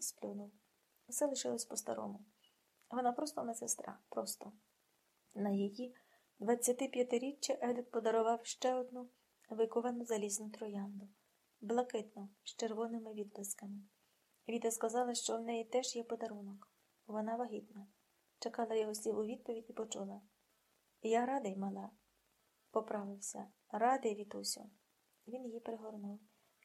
і сплюнув. Все лишилось по-старому. Вона просто медсестра, просто. На її 25-річчя Едик подарував ще одну виковану залізну троянду, блакитну, з червоними відблисками. Віта сказала, що в неї теж є подарунок. Вона вагітна. Чекала його слів у відповідь і почула. Я радий, мала. Поправився. Радий, Вітусю. Він її пригорнув.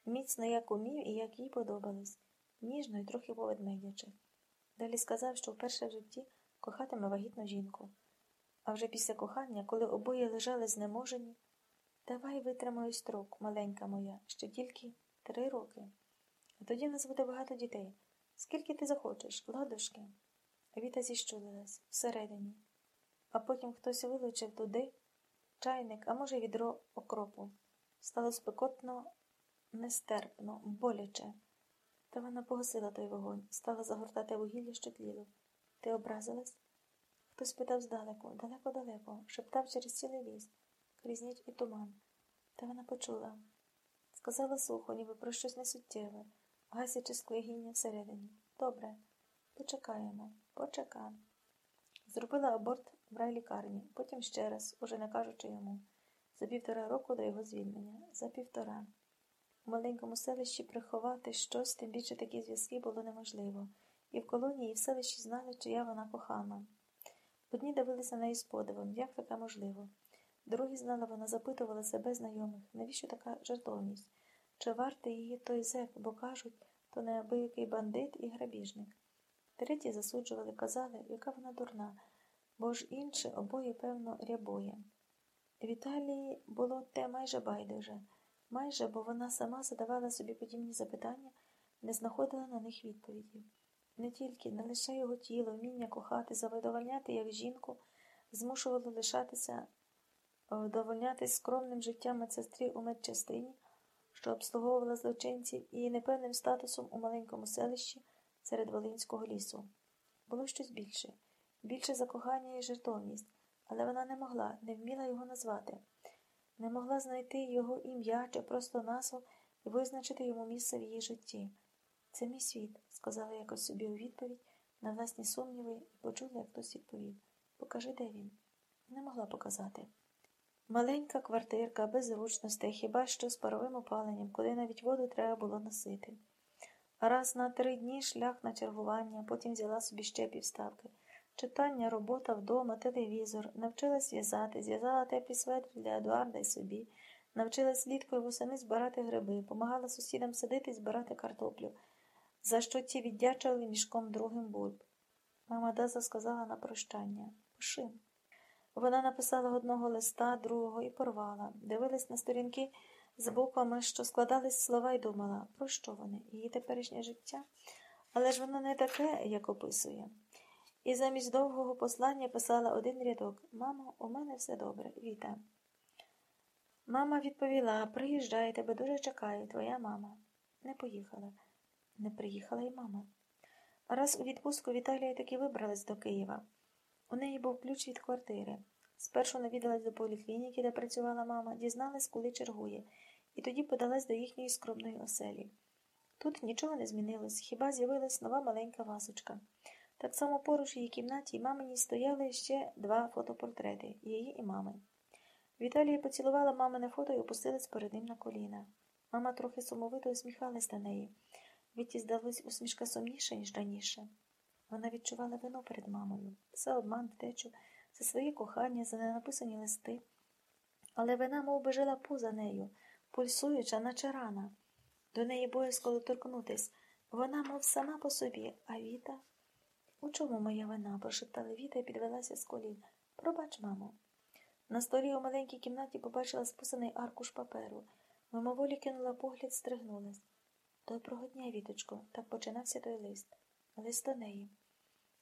Міцно, як умів і як їй подобалось, ніжно і трохи поведмедячи. Далі сказав, що вперше в житті кохатиме вагітну жінку. А вже після кохання, коли обоє лежали знеможені, давай витримаю строк, маленька моя, ще тільки три роки. А тоді в нас буде багато дітей. Скільки ти захочеш, ладушки? Віта зіщулилась всередині, а потім хтось вилучив туди чайник, а може, відро окропу. Стало спекотно, нестерпно, боляче. Та вона погасила той вогонь, стала загортати вугілля, що тліло. Ти образилась? Хтось питав здалеку, далеко-далеко, шептав через цілий ліс, крізь ніч і туман. Та вона почула. Сказала сухо, ніби про щось несуттєве, гасячи склегіння всередині. Добре, почекаємо, почекаємо. Зробила аборт в райлікарні, потім ще раз, уже не кажучи йому, за півтора року до його звільнення, за півтора. У маленькому селищі приховати щось, тим більше такі зв'язки було неможливо, і в колонії, і в селищі знали, чия вона кохана. Одні дивилися на неї з подивом, як таке можливо. Другі знали, вона запитувала себе знайомих, навіщо така жертовність? Чи вартий її той зек, бо кажуть, то неабиякий бандит і грабіжник. Треті засуджували, казали, яка вона дурна, бо ж інше обоє, певно, рябоє. Віталії було те майже байдуже, майже, бо вона сама задавала собі подібні запитання, не знаходила на них відповіді. Не тільки, не лише його тіло, вміння кохати, завидовольняти як жінку, змушувало лишатися, вдовольнятись скромним життям медсестрі у медчастині, що обслуговувала злочинців і непевним статусом у маленькому селищі серед Волинського лісу. Було щось більше, більше закохання і жертовність, але вона не могла, не вміла його назвати, не могла знайти його ім'я чи просто назву і визначити йому місце в її житті. Це мій світ, сказала якось собі у відповідь на власні сумніви і почула, як хтось відповів. Покажи, де він. Не могла показати. Маленька квартирка, без зручностей, хіба що з паровим опаленням, куди навіть воду треба було носити. Раз на три дні шлях на чергування, потім взяла собі ще півставки. Читання, робота вдома, телевізор, навчилась в'язати, зв'язала теплі светри для Едуарда й собі, навчилась вліткою восени збирати гриби, помагала сусідам сидити і збирати картоплю, за що ті віддячували мішком другим бульб. Мама Даза сказала на прощання. Пиши. Вона написала одного листа, другого і порвала, дивилась на сторінки з буквами, що складались слова, і думала, про що вони, її теперішнє життя, але ж воно не таке, як описує. І замість довгого послання писала один рядок Мамо, у мене все добре, Віта. Мама відповіла приїжджай, тебе дуже чекає, твоя мама. Не поїхала. Не приїхала й мама. Раз у відпустку Віталія таки вибралась до Києва. У неї був ключ від квартири. Спершу навідалась до поліклініки, де працювала мама, дізналась, коли чергує, і тоді подалась до їхньої скромної оселі. Тут нічого не змінилось, хіба з'явилась нова маленька вазочка. Так само поруч її кімнаті мамині стояли ще два фотопортрети її і мами. Віталія поцілувала мамине фото і опустилась перед ним на коліна. Мама трохи сумовито усміхалась на неї. Віті здалась усмішка сумніша, ніж раніше. Вона відчувала вину перед мамою, все обман, втечу, за своє кохання, за ненаписані листи. Але вина мов би, жила поза нею, пульсуюча, наче рана. До неї боязко доторкнутись. Вона, мов сама по собі, а Віта. У чому моя вина? прошептала Віта і підвелася з колін. Пробач, мамо. На столі у маленькій кімнаті побачила списаний аркуш паперу. Мимоволі кинула погляд, стригнулась. Доброго дня, Віточко, так починався той лист. Лист до неї.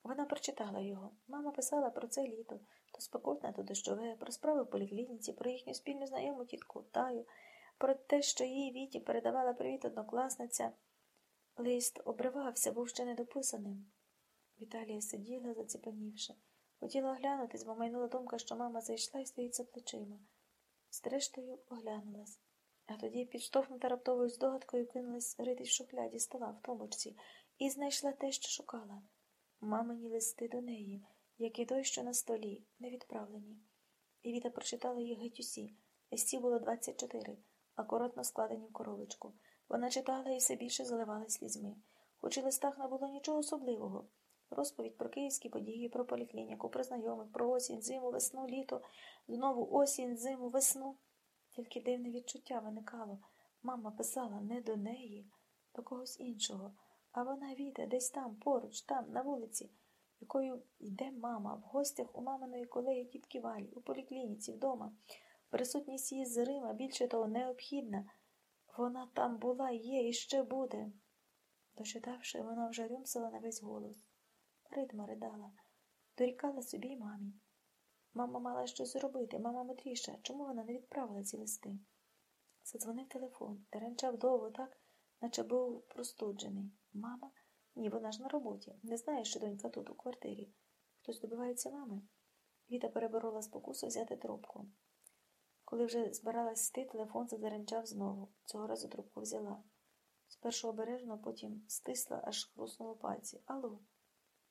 Вона прочитала його. Мама писала про це літо, то спекотне, то дощове, про справи в поліклініці, про їхню спільну знайому тітку Таю, про те, що їй Віті передавала привіт однокласниця. Лист обривався, був ще недописаним. Віталія сиділа, заціпанівши. Хотіла оглянутись, бо майнула думка, що мама зайшла і стоїть за плечима. Зрештою, оглянулась. А тоді, підштовхнута раптовою здогадкою, кинулась ритись в шухляді стола в тумбочці і знайшла те, що шукала. Мамині листи до неї, як і той, що на столі, не відправлені. І Віта прочитала їх геть усі. Листів було 24, акуратно складені в коробочку. Вона читала і все більше заливалась слізьми. Хоч у листах не було нічого особливого. Розповідь про київські події, про поліклініку, про знайомих, про осінь, зиму, весну, літо, знову осінь, зиму, весну. Тільки дивне відчуття виникало. Мама писала не до неї, до когось іншого, а вона Віта десь там, поруч, там, на вулиці, якою йде мама, в гостях у маминої колеги тітки Валі, у поліклініці, вдома. Присутність її з Рима, більше того, необхідна. Вона там була, є і ще буде. Дочитавши, вона вже рюмсила на весь голос. Ритма ридала, дорікала собі й мамі. Мама мала щось зробити, мама мудріша. Чому вона не відправила ці листи? Задзвонив телефон, теренчав довго так, наче був простуджений. Мама? Ні, вона ж на роботі. Не знає, що донька тут, у квартирі. Хтось добивається мами. Віта переборола спокусу взяти трубку. Коли вже збиралась йти, телефон задеренчав знову. Цього разу трубку взяла. Спершу обережно, потім стисла, аж хруснуло пальці. Алло.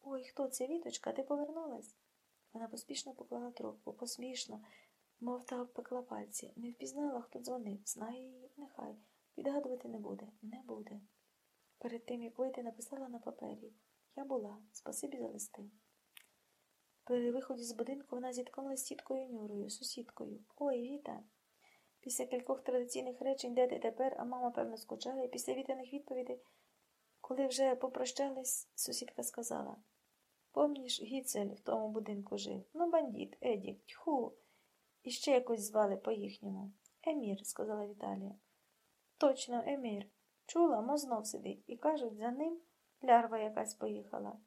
Ой, хто це, Віточка? Ти повернулась? Вона поспішно поклала трубку, поспішно, мов та обпекла пальці. Не впізнала, хто дзвонив. Знає її, нехай. Відгадувати не буде, не буде. Перед тим, як вийти, написала на папері. Я була, спасибі за листи. При виході з будинку вона зіткнулася з тіткою Нюрою, сусідкою. Ой, Віта. Після кількох традиційних речень, де ти тепер, а мама, певно, скучала, і після вітаних відповідей, коли вже попрощались, сусідка сказала Помніш, Гіцель в тому будинку жив? Ну, бандіт, Едік, тьху. І ще якось звали по-їхньому. Емір, сказала Віталія. Точно, Емір. Чула, мо знов сидить. І кажуть, за ним лярва якась поїхала.